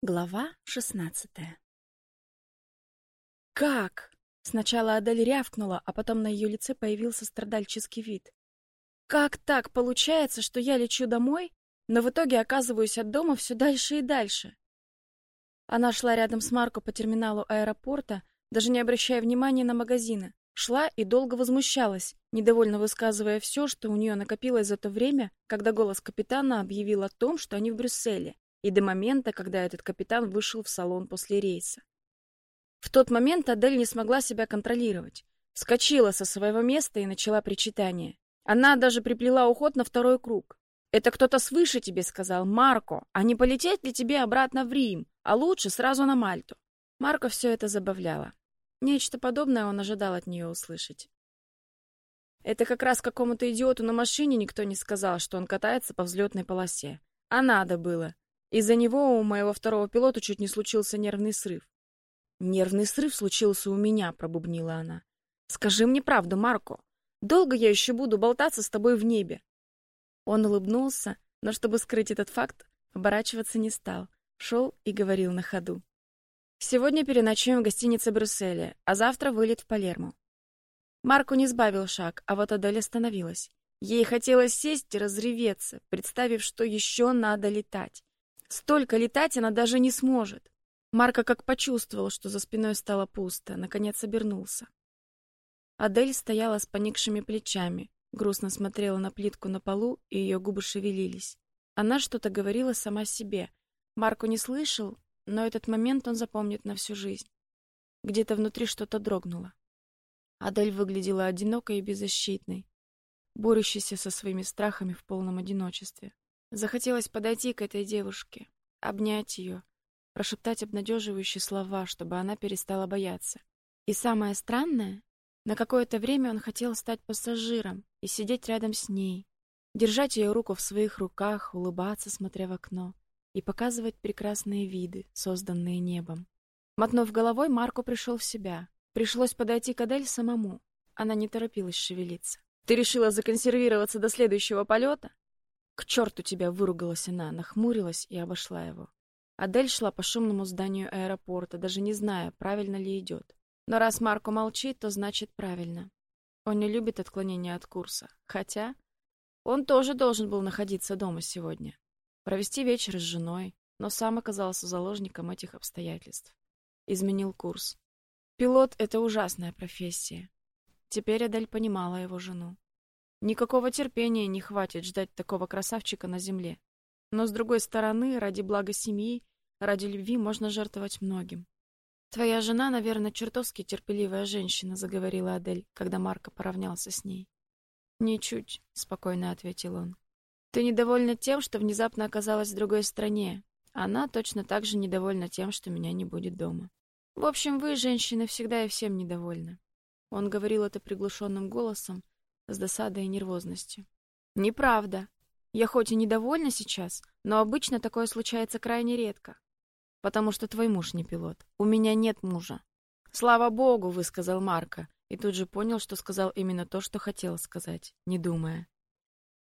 Глава шестнадцатая «Как?» Сначала Адель рявкнула, а потом на ее лице появился страдальческий вид. «Как так получается, что я лечу домой, но в итоге оказываюсь от дома все дальше и дальше?» Она шла рядом с Марко по терминалу аэропорта, даже не обращая внимания на магазины. Шла и долго возмущалась, недовольно высказывая все, что у нее накопилось за то время, когда голос капитана объявил о том, что они в Брюсселе и до момента, когда этот капитан вышел в салон после рейса. В тот момент Адель не смогла себя контролировать. Вскочила со своего места и начала причитание. Она даже приплела уход на второй круг. «Это кто-то свыше тебе сказал, Марко, а не полететь ли тебе обратно в Рим, а лучше сразу на Мальту?» Марко все это забавляло. Нечто подобное он ожидал от нее услышать. Это как раз какому-то идиоту на машине никто не сказал, что он катается по взлетной полосе. А надо было. Из-за него у моего второго пилота чуть не случился нервный срыв. Нервный срыв случился у меня, пробубнила она. Скажи мне правду, Марко. Долго я еще буду болтаться с тобой в небе? Он улыбнулся, но чтобы скрыть этот факт, оборачиваться не стал. Шел и говорил на ходу. Сегодня переночуем в гостинице Брюсселе, а завтра вылет в Палермо. Марко не сбавил шаг, а вот Адель остановилась. Ей хотелось сесть и разреветься, представив, что еще надо летать. Столько летать она даже не сможет. Марко как почувствовал, что за спиной стало пусто, наконец обернулся. Адель стояла с поникшими плечами, грустно смотрела на плитку на полу, и ее губы шевелились. Она что-то говорила сама себе. Марко не слышал, но этот момент он запомнит на всю жизнь. Где-то внутри что-то дрогнуло. Адель выглядела одинокой и беззащитной, борющейся со своими страхами в полном одиночестве. Захотелось подойти к этой девушке, обнять ее, прошептать обнадеживающие слова, чтобы она перестала бояться. И самое странное, на какое-то время он хотел стать пассажиром и сидеть рядом с ней, держать ее руку в своих руках, улыбаться, смотря в окно, и показывать прекрасные виды, созданные небом. Мотнув головой, Марко пришел в себя. Пришлось подойти к Адель самому. Она не торопилась шевелиться. «Ты решила законсервироваться до следующего полета?» К черту тебя, выругалась она, нахмурилась и обошла его. Адель шла по шумному зданию аэропорта, даже не зная, правильно ли идет. Но раз Марко молчит, то значит правильно. Он не любит отклонения от курса. Хотя он тоже должен был находиться дома сегодня. Провести вечер с женой, но сам оказался заложником этих обстоятельств. Изменил курс. Пилот — это ужасная профессия. Теперь Адель понимала его жену. Никакого терпения не хватит ждать такого красавчика на земле. Но с другой стороны, ради блага семьи, ради любви можно жертвовать многим. Твоя жена, наверное, чертовски терпеливая женщина, заговорила Адель, когда Марко поравнялся с ней. Ничуть, спокойно ответил он. Ты недовольна тем, что внезапно оказалась в другой стране. Она точно так же недовольна тем, что меня не будет дома. В общем, вы, женщины, всегда и всем недовольны. Он говорил это приглушенным голосом, с досадой и нервозностью. Неправда. Я хоть и недовольна сейчас, но обычно такое случается крайне редко. Потому что твой муж не пилот. У меня нет мужа. Слава богу, высказал Марко, и тут же понял, что сказал именно то, что хотел сказать, не думая.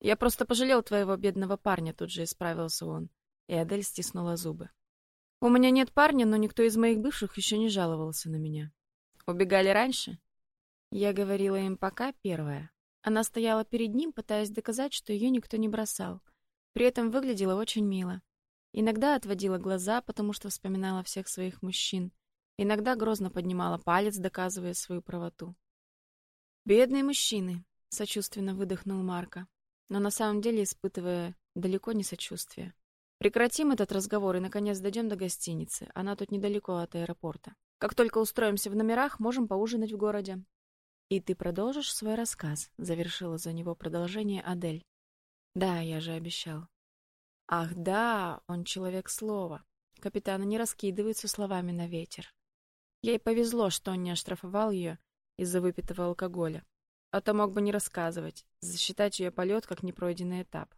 Я просто пожалел твоего бедного парня, тут же исправился он, и Адель стиснула зубы. У меня нет парня, но никто из моих бывших еще не жаловался на меня. Убегали раньше? Я говорила им пока первая. Она стояла перед ним, пытаясь доказать, что ее никто не бросал. При этом выглядела очень мило. Иногда отводила глаза, потому что вспоминала всех своих мужчин. Иногда грозно поднимала палец, доказывая свою правоту. «Бедные мужчины!» — сочувственно выдохнул Марко, но на самом деле испытывая далеко не сочувствие. «Прекратим этот разговор и, наконец, дойдем до гостиницы. Она тут недалеко от аэропорта. Как только устроимся в номерах, можем поужинать в городе. И ты продолжишь свой рассказ, завершила за него продолжение Адель. Да, я же обещал. Ах, да, он человек слова. Капитаны не раскидываются словами на ветер. Ей повезло, что он не оштрафовал ее из-за выпитого алкоголя. А то мог бы не рассказывать, засчитать ее полет как непройденный этап.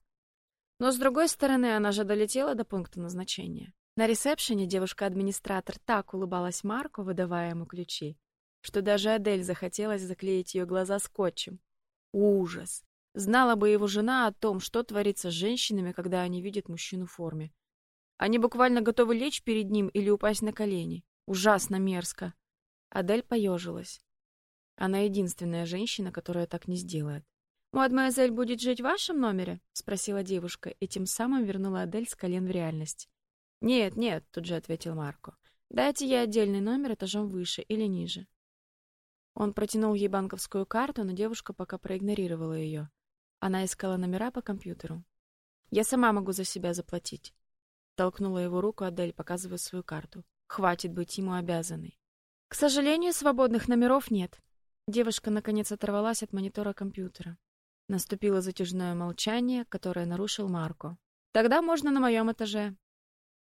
Но с другой стороны, она же долетела до пункта назначения. На ресепшене девушка-администратор так улыбалась Марку, выдавая ему ключи, что даже Адель захотелось заклеить ее глаза скотчем. Ужас! Знала бы его жена о том, что творится с женщинами, когда они видят мужчину в форме. Они буквально готовы лечь перед ним или упасть на колени. Ужасно мерзко. Адель поежилась. Она единственная женщина, которая так не сделает. «Мадемуазель будет жить в вашем номере?» — спросила девушка, и тем самым вернула Адель с колен в реальность. «Нет, нет», — тут же ответил Марко. «Дайте ей отдельный номер этажом выше или ниже». Он протянул ей банковскую карту, но девушка пока проигнорировала ее. Она искала номера по компьютеру. «Я сама могу за себя заплатить», — толкнула его руку Адель, показывая свою карту. «Хватит быть ему обязанной». «К сожалению, свободных номеров нет». Девушка, наконец, оторвалась от монитора компьютера. Наступило затяжное молчание, которое нарушил Марко. «Тогда можно на моем этаже».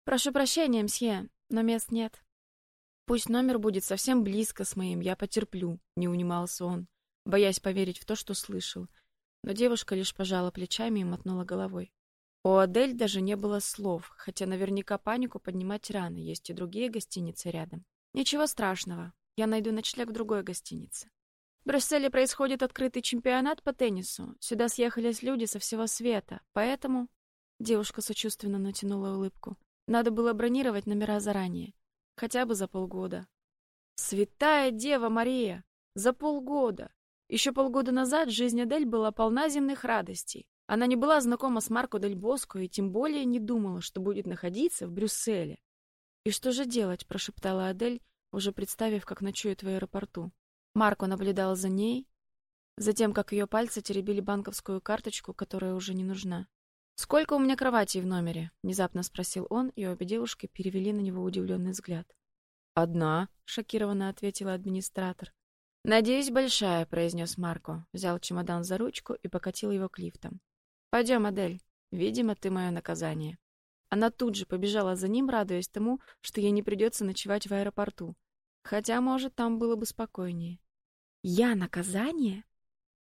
«Прошу прощения, мсье, но мест нет». «Пусть номер будет совсем близко с моим, я потерплю», — не унимался он, боясь поверить в то, что слышал. Но девушка лишь пожала плечами и мотнула головой. У Адель даже не было слов, хотя наверняка панику поднимать рано, есть и другие гостиницы рядом. Ничего страшного, я найду ночлег в другой гостинице. В Брюсселе происходит открытый чемпионат по теннису. Сюда съехались люди со всего света, поэтому... Девушка сочувственно натянула улыбку. Надо было бронировать номера заранее. Хотя бы за полгода. Святая Дева Мария! За полгода! Еще полгода назад жизнь Адель была полна земных радостей. Она не была знакома с Марко Дель Боско и тем более не думала, что будет находиться в Брюсселе. «И что же делать?» – прошептала Адель, уже представив, как ночует в аэропорту. Марко наблюдал за ней, за тем, как ее пальцы теребили банковскую карточку, которая уже не нужна. «Сколько у меня кроватей в номере?» — внезапно спросил он, и обе девушки перевели на него удивленный взгляд. «Одна», — шокированно ответила администратор. «Надеюсь, большая», — произнес Марко, взял чемодан за ручку и покатил его к лифтам. Пойдем, Адель. Видимо, ты мое наказание. Она тут же побежала за ним, радуясь тому, что ей не придется ночевать в аэропорту. Хотя, может, там было бы спокойнее. Я наказание?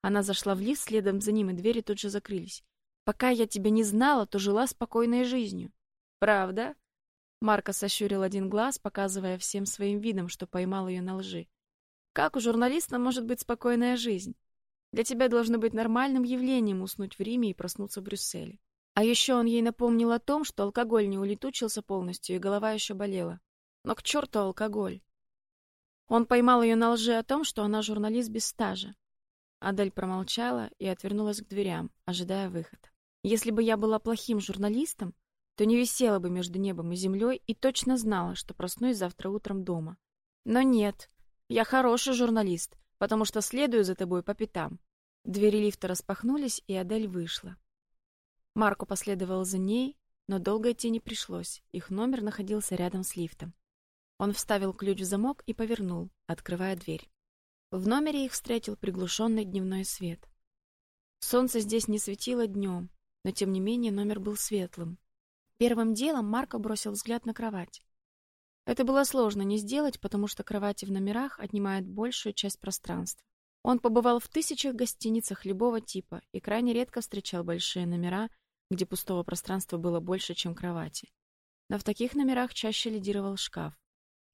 Она зашла в лифт следом за ним, и двери тут же закрылись. Пока я тебя не знала, то жила спокойной жизнью. Правда? Марка сощурил один глаз, показывая всем своим видом, что поймал ее на лжи. Как у журналиста может быть спокойная жизнь? Для тебя должно быть нормальным явлением уснуть в Риме и проснуться в Брюсселе. А еще он ей напомнил о том, что алкоголь не улетучился полностью, и голова еще болела. Но к черту алкоголь. Он поймал ее на лжи о том, что она журналист без стажа. Адель промолчала и отвернулась к дверям, ожидая выхода. Если бы я была плохим журналистом, то не висела бы между небом и землей и точно знала, что проснусь завтра утром дома. Но нет, я хороший журналист, потому что следую за тобой по пятам. Двери лифта распахнулись, и Адель вышла. Марко последовал за ней, но долго идти не пришлось. Их номер находился рядом с лифтом. Он вставил ключ в замок и повернул, открывая дверь. В номере их встретил приглушенный дневной свет. Солнце здесь не светило днем, но тем не менее номер был светлым. Первым делом Марко бросил взгляд на кровать. Это было сложно не сделать, потому что кровати в номерах отнимают большую часть пространства. Он побывал в тысячах гостиницах любого типа и крайне редко встречал большие номера, где пустого пространства было больше, чем кровати. Но в таких номерах чаще лидировал шкаф.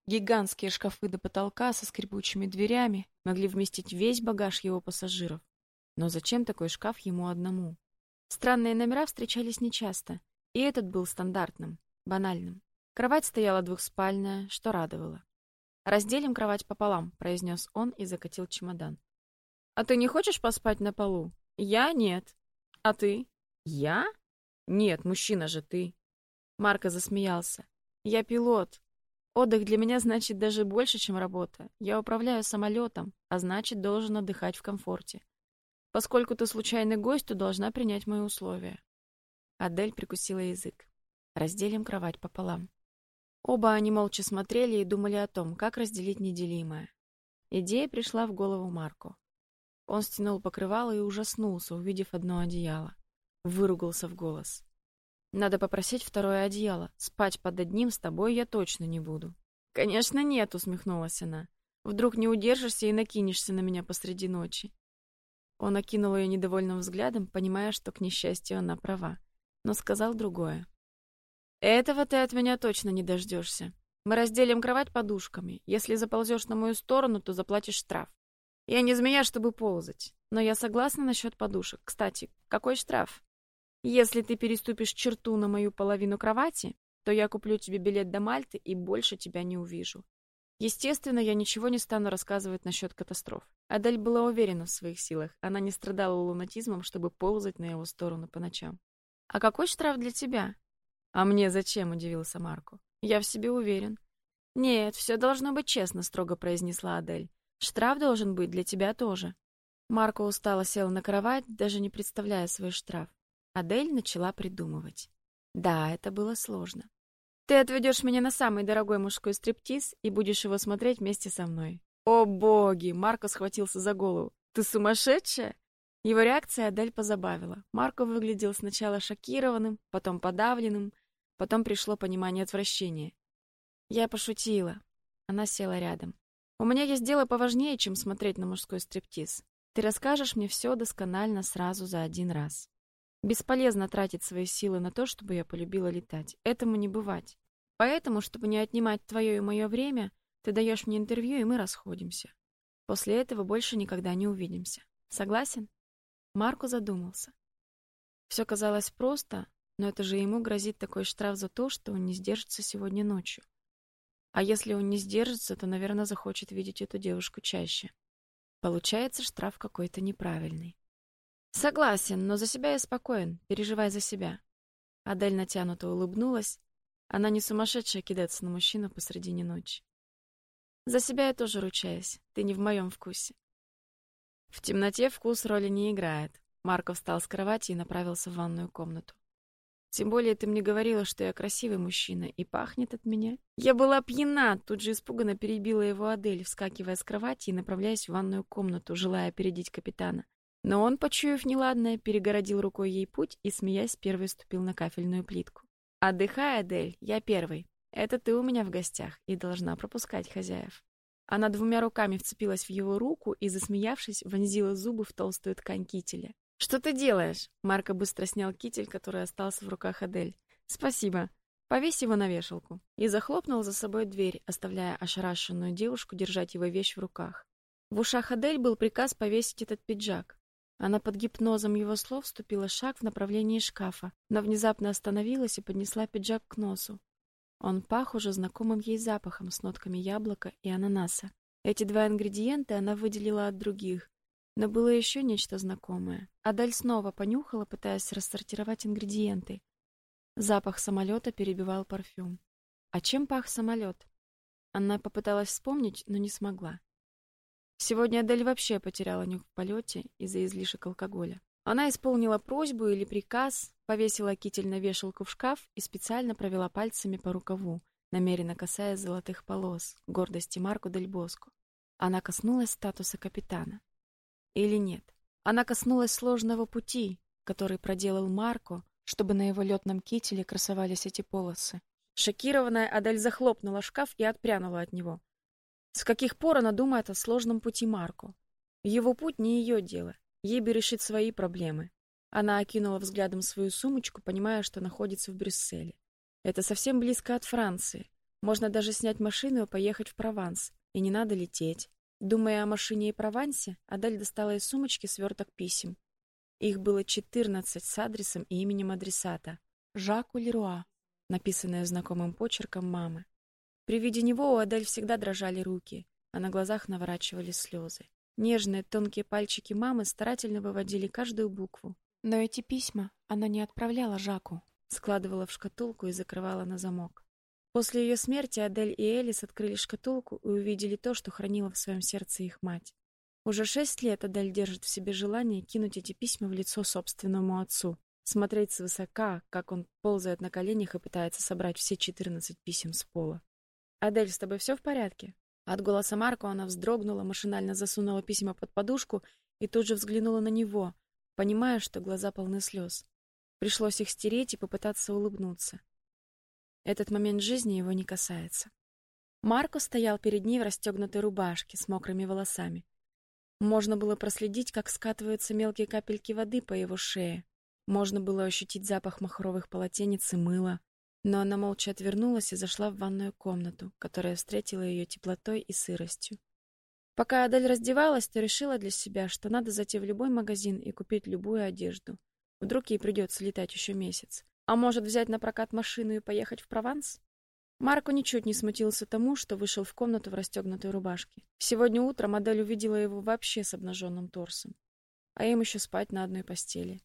Гигантские шкафы до потолка со скрипучими дверями могли вместить весь багаж его пассажиров. Но зачем такой шкаф ему одному? Странные номера встречались нечасто, и этот был стандартным, банальным. Кровать стояла двухспальная, что радовало. «Разделим кровать пополам», — произнес он и закатил чемодан. «А ты не хочешь поспать на полу?» «Я нет». «А ты?» «Я?» «Нет, мужчина же ты». Марко засмеялся. «Я пилот. Отдых для меня значит даже больше, чем работа. Я управляю самолетом, а значит, должен отдыхать в комфорте. Поскольку ты случайный гость, то должна принять мои условия». Адель прикусила язык. «Разделим кровать пополам». Оба они молча смотрели и думали о том, как разделить неделимое. Идея пришла в голову Марку. Он стянул покрывало и ужаснулся, увидев одно одеяло. Выругался в голос. «Надо попросить второе одеяло. Спать под одним с тобой я точно не буду». «Конечно нет», — усмехнулась она. «Вдруг не удержишься и накинешься на меня посреди ночи». Он окинул ее недовольным взглядом, понимая, что, к несчастью, она права, но сказал другое. Этого ты от меня точно не дождешься. Мы разделим кровать подушками. Если заползешь на мою сторону, то заплатишь штраф. Я не змея, чтобы ползать. Но я согласна насчет подушек. Кстати, какой штраф? Если ты переступишь черту на мою половину кровати, то я куплю тебе билет до Мальты и больше тебя не увижу. Естественно, я ничего не стану рассказывать насчет катастроф. Адель была уверена в своих силах. Она не страдала лунатизмом, чтобы ползать на его сторону по ночам. А какой штраф для тебя? А мне зачем, удивился Марко. Я в себе уверен. Нет, все должно быть честно, строго произнесла Адель. Штраф должен быть для тебя тоже. Марко устало сел на кровать, даже не представляя свой штраф. Адель начала придумывать. Да, это было сложно. Ты отведешь меня на самый дорогой мужской стриптиз и будешь его смотреть вместе со мной. О боги, Марко схватился за голову. Ты сумасшедшая? Его реакция Адель позабавила. Марко выглядел сначала шокированным, потом подавленным, потом пришло понимание отвращения. Я пошутила. Она села рядом. У меня есть дело поважнее, чем смотреть на мужской стриптиз. Ты расскажешь мне все досконально сразу за один раз. Бесполезно тратить свои силы на то, чтобы я полюбила летать. Этому не бывать. Поэтому, чтобы не отнимать твое и мое время, ты даешь мне интервью, и мы расходимся. После этого больше никогда не увидимся. Согласен? Марко задумался. Все казалось просто, но это же ему грозит такой штраф за то, что он не сдержится сегодня ночью. А если он не сдержится, то, наверное, захочет видеть эту девушку чаще. Получается, штраф какой-то неправильный. Согласен, но за себя я спокоен. Переживай за себя. Адель натянуто улыбнулась. Она не сумасшедшая кидаться на мужчину посредине ночи. За себя я тоже ручаюсь. Ты не в моем вкусе. В темноте вкус роли не играет. Марко встал с кровати и направился в ванную комнату. Тем более ты мне говорила, что я красивый мужчина и пахнет от меня. Я была пьяна, тут же испуганно перебила его Адель, вскакивая с кровати и направляясь в ванную комнату, желая опередить капитана. Но он, почуяв неладное, перегородил рукой ей путь и, смеясь, первый ступил на кафельную плитку. «Отдыхай, Адель, я первый. Это ты у меня в гостях и должна пропускать хозяев». Она двумя руками вцепилась в его руку и, засмеявшись, вонзила зубы в толстую ткань кителя. «Что ты делаешь?» Марко быстро снял китель, который остался в руках Адель. «Спасибо. Повесь его на вешалку». И захлопнул за собой дверь, оставляя ошарашенную девушку держать его вещь в руках. В ушах Адель был приказ повесить этот пиджак. Она под гипнозом его слов ступила шаг в направлении шкафа, но внезапно остановилась и поднесла пиджак к носу. Он пах уже знакомым ей запахом с нотками яблока и ананаса. Эти два ингредиента она выделила от других, но было еще нечто знакомое. Адаль снова понюхала, пытаясь рассортировать ингредиенты. Запах самолета перебивал парфюм. А чем пах самолет? Она попыталась вспомнить, но не смогла. Сегодня Адель вообще потеряла нюх в полете из-за излишек алкоголя. Она исполнила просьбу или приказ, повесила китель на вешалку в шкаф и специально провела пальцами по рукаву, намеренно касаясь золотых полос, гордости Марко Дель Боско. Она коснулась статуса капитана. Или нет? Она коснулась сложного пути, который проделал Марко, чтобы на его летном кителе красовались эти полосы. Шокированная Адель захлопнула шкаф и отпрянула от него. С каких пор она думает о сложном пути Марко? Его путь не ее дело. Ей бы решить свои проблемы. Она окинула взглядом свою сумочку, понимая, что находится в Брюсселе. Это совсем близко от Франции. Можно даже снять машину и поехать в Прованс. И не надо лететь. Думая о машине и Провансе, Адель достала из сумочки сверток писем. Их было четырнадцать с адресом и именем адресата. Жаку Леруа, написанное знакомым почерком мамы. При виде него у Адель всегда дрожали руки, а на глазах наворачивались слезы. Нежные тонкие пальчики мамы старательно выводили каждую букву. Но эти письма она не отправляла Жаку, складывала в шкатулку и закрывала на замок. После ее смерти Адель и Элис открыли шкатулку и увидели то, что хранила в своем сердце их мать. Уже шесть лет Адель держит в себе желание кинуть эти письма в лицо собственному отцу, смотреть свысока, как он ползает на коленях и пытается собрать все четырнадцать писем с пола. «Адель, с тобой все в порядке?» От голоса Марко она вздрогнула, машинально засунула письма под подушку и тут же взглянула на него, понимая, что глаза полны слез. Пришлось их стереть и попытаться улыбнуться. Этот момент жизни его не касается. Марко стоял перед ней в расстегнутой рубашке с мокрыми волосами. Можно было проследить, как скатываются мелкие капельки воды по его шее. Можно было ощутить запах махровых полотенец и мыла. Но она молча отвернулась и зашла в ванную комнату, которая встретила ее теплотой и сыростью. Пока Адель раздевалась, то решила для себя, что надо зайти в любой магазин и купить любую одежду. Вдруг ей придется летать еще месяц. А может, взять на прокат машину и поехать в Прованс? Марко ничуть не смутился тому, что вышел в комнату в расстегнутой рубашке. Сегодня утром модель увидела его вообще с обнаженным торсом. А им еще спать на одной постели.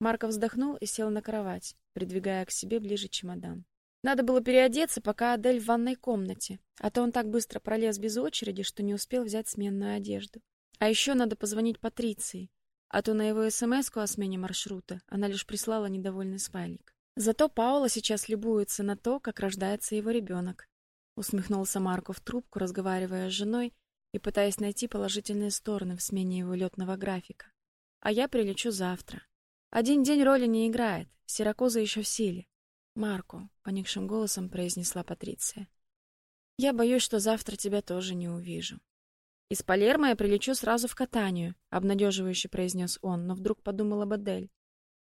Марко вздохнул и сел на кровать, придвигая к себе ближе чемодан. Надо было переодеться, пока Адель в ванной комнате, а то он так быстро пролез без очереди, что не успел взять сменную одежду. А еще надо позвонить Патриции, а то на его СМСку о смене маршрута она лишь прислала недовольный смайлик. Зато Паула сейчас любуется на то, как рождается его ребенок. Усмехнулся Марко в трубку, разговаривая с женой и пытаясь найти положительные стороны в смене его летного графика. А я прилечу завтра. Один день роли не играет. Сиракуза еще в силе. Марко, поникшим голосом произнесла Патриция. Я боюсь, что завтра тебя тоже не увижу. Из Палермо я прилечу сразу в Катанию, обнадеживающе произнес он, но вдруг подумал об Адель.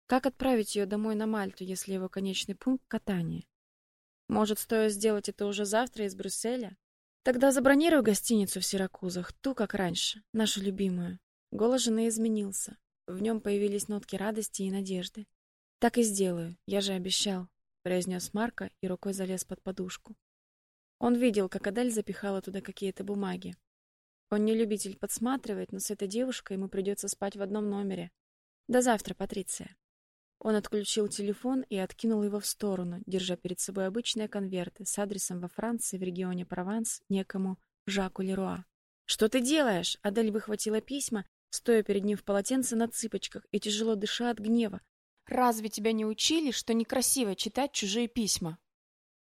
Как отправить ее домой на Мальту, если его конечный пункт Катания? Может, стоит сделать это уже завтра из Брюсселя? Тогда забронируй гостиницу в Сиракузах, ту, как раньше, нашу любимую. Голос жены изменился. В нем появились нотки радости и надежды. Так и сделаю, я же обещал произнес Марко и рукой залез под подушку. Он видел, как Адель запихала туда какие-то бумаги. Он не любитель подсматривать, но с этой девушкой ему придется спать в одном номере. До завтра, Патриция. Он отключил телефон и откинул его в сторону, держа перед собой обычные конверты с адресом во Франции в регионе Прованс некому Жаку Леруа. Что ты делаешь? Адель выхватила письма, стоя перед ним в полотенце на цыпочках и тяжело дыша от гнева. Разве тебя не учили, что некрасиво читать чужие письма?